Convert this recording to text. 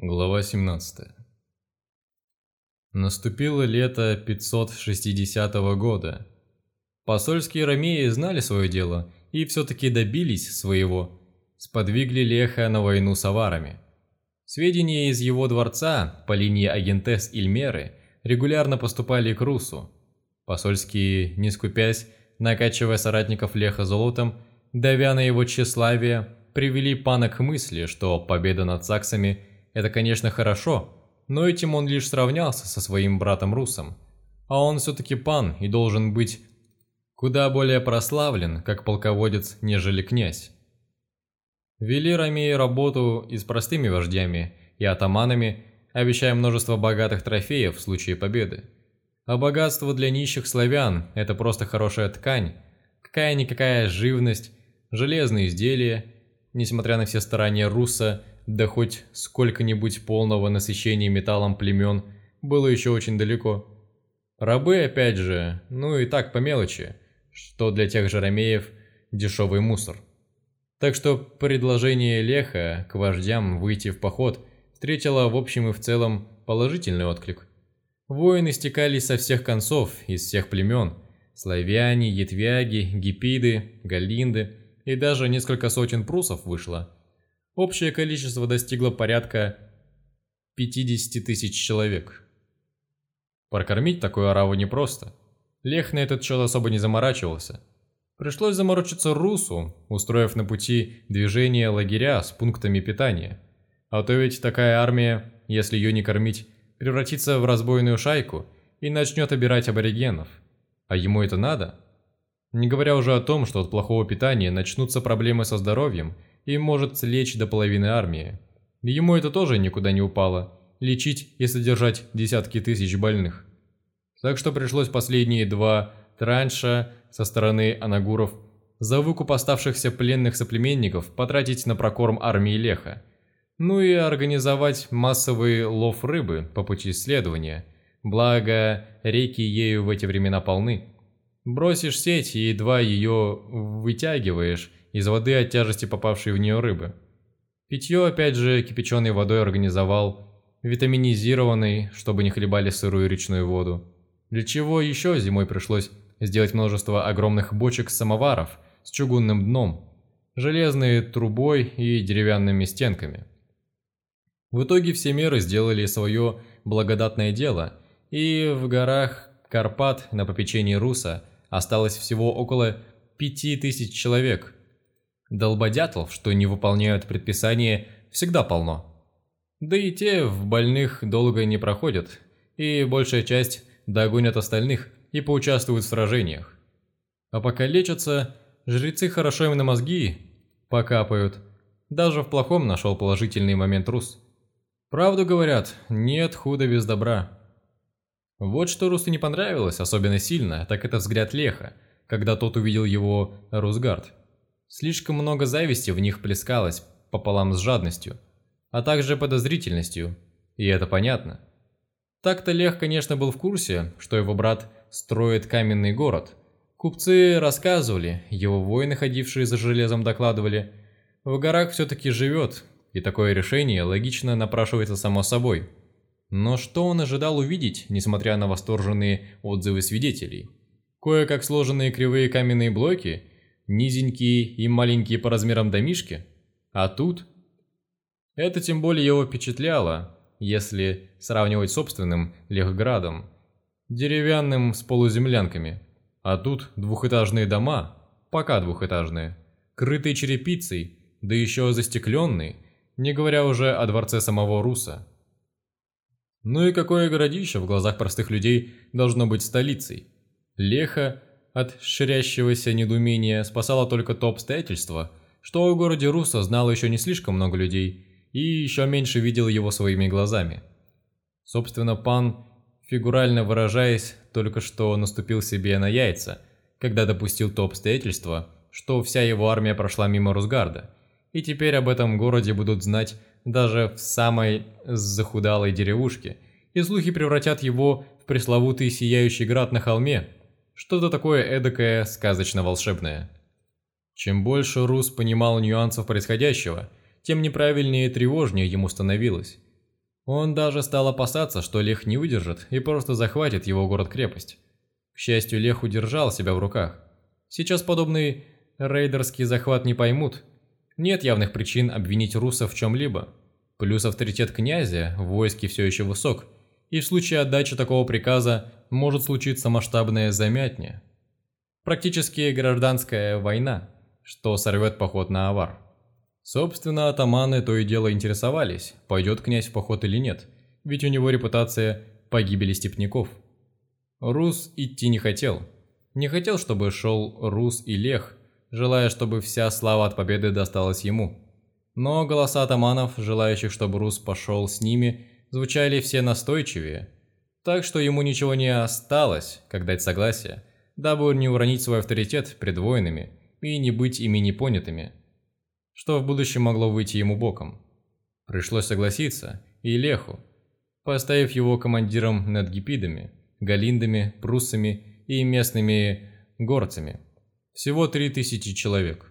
Глава 17 Наступило лето 560 года. Посольские ромеи знали свое дело и все-таки добились своего. Сподвигли Леха на войну с аварами. Сведения из его дворца по линии Агентес Ильмеры регулярно поступали к Русу. Посольские, не скупясь, накачивая соратников Леха золотом, давя на его тщеславие, привели пана к мысли, что победа над саксами – это, конечно, хорошо, но этим он лишь сравнялся со своим братом Русом. А он все-таки пан и должен быть куда более прославлен, как полководец, нежели князь. Вели Ромеи работу и с простыми вождями, и атаманами, обещая множество богатых трофеев в случае победы. А богатство для нищих славян – это просто хорошая ткань, какая-никакая живность, железные изделия, несмотря на все старания Руса – да хоть сколько-нибудь полного насыщения металлом племен было еще очень далеко. Рабы, опять же, ну и так по мелочи, что для тех же ромеев дешевый мусор. Так что предложение Леха к вождям выйти в поход встретило в общем и в целом положительный отклик. Воины стекались со всех концов, из всех племен – славяне, етвяги, гипиды, галинды и даже несколько сотен прусов вышло – Общее количество достигло порядка 50 тысяч человек. Прокормить такую ораву непросто. Лех на этот счет особо не заморачивался. Пришлось заморочиться Русу, устроив на пути движение лагеря с пунктами питания. А то ведь такая армия, если ее не кормить, превратится в разбойную шайку и начнет обирать аборигенов. А ему это надо? Не говоря уже о том, что от плохого питания начнутся проблемы со здоровьем – и может слечь до половины армии. Ему это тоже никуда не упало. Лечить и содержать десятки тысяч больных. Так что пришлось последние два транша со стороны анагуров за выкуп оставшихся пленных соплеменников потратить на прокорм армии Леха. Ну и организовать массовый лов рыбы по пути исследования. Благо, реки ею в эти времена полны. Бросишь сеть и едва ее вытягиваешь, из воды от тяжести попавшей в нее рыбы. Питье опять же кипяченой водой организовал, витаминизированной, чтобы не хлебали сырую речную воду. Для чего еще зимой пришлось сделать множество огромных бочек самоваров с чугунным дном, железной трубой и деревянными стенками. В итоге все меры сделали свое благодатное дело, и в горах Карпат на попечении Руса осталось всего около пяти тысяч человек – Долбодятлов, что не выполняют предписания, всегда полно. Да и те в больных долго не проходят, и большая часть догонят остальных и поучаствуют в сражениях. А пока лечатся, жрецы хорошо им на мозги покапают. Даже в плохом нашел положительный момент Рус. Правду говорят, нет худа без добра. Вот что Русу не понравилось особенно сильно, так это взгляд Леха, когда тот увидел его Русгард. Слишком много зависти в них плескалось пополам с жадностью, а также подозрительностью, и это понятно. Так-то Лех, конечно, был в курсе, что его брат строит каменный город. Купцы рассказывали, его воины, ходившие за железом, докладывали. В горах все-таки живет, и такое решение логично напрашивается само собой. Но что он ожидал увидеть, несмотря на восторженные отзывы свидетелей? Кое-как сложенные кривые каменные блоки – низенькие и маленькие по размерам домишки, а тут... Это тем более его впечатляло, если сравнивать с собственным Лехградом, деревянным с полуземлянками, а тут двухэтажные дома, пока двухэтажные, крытые черепицей, да еще застекленные, не говоря уже о дворце самого Руса. Ну и какое городище в глазах простых людей должно быть столицей? Леха от ширящегося недоумения спасало только то обстоятельство, что о городе Руса знало еще не слишком много людей и еще меньше видел его своими глазами. Собственно, пан, фигурально выражаясь, только что наступил себе на яйца, когда допустил то обстоятельство, что вся его армия прошла мимо Русгарда, и теперь об этом городе будут знать даже в самой захудалой деревушке, и слухи превратят его в пресловутый сияющий град на холме, что-то такое эдакое сказочно-волшебное. Чем больше Рус понимал нюансов происходящего, тем неправильнее и тревожнее ему становилось. Он даже стал опасаться, что Лех не выдержит и просто захватит его город-крепость. К счастью, Лех удержал себя в руках. Сейчас подобный рейдерский захват не поймут. Нет явных причин обвинить русов в чем-либо. Плюс авторитет князя в войске все еще высок, и в случае отдачи такого приказа может случиться масштабная замятня. Практически гражданская война, что сорвет поход на Авар. Собственно, атаманы то и дело интересовались, пойдет князь в поход или нет, ведь у него репутация погибели степняков. Рус идти не хотел. Не хотел, чтобы шел Рус и Лех, желая, чтобы вся слава от победы досталась ему. Но голоса атаманов, желающих, чтобы Рус пошел с ними, звучали все настойчивее, так что ему ничего не осталось, как дать согласие, дабы не уронить свой авторитет пред воинами и не быть ими непонятыми что в будущем могло выйти ему боком. Пришлось согласиться и Леху, поставив его командиром над гипидами, галиндами, пруссами и местными горцами. Всего три тысячи человек.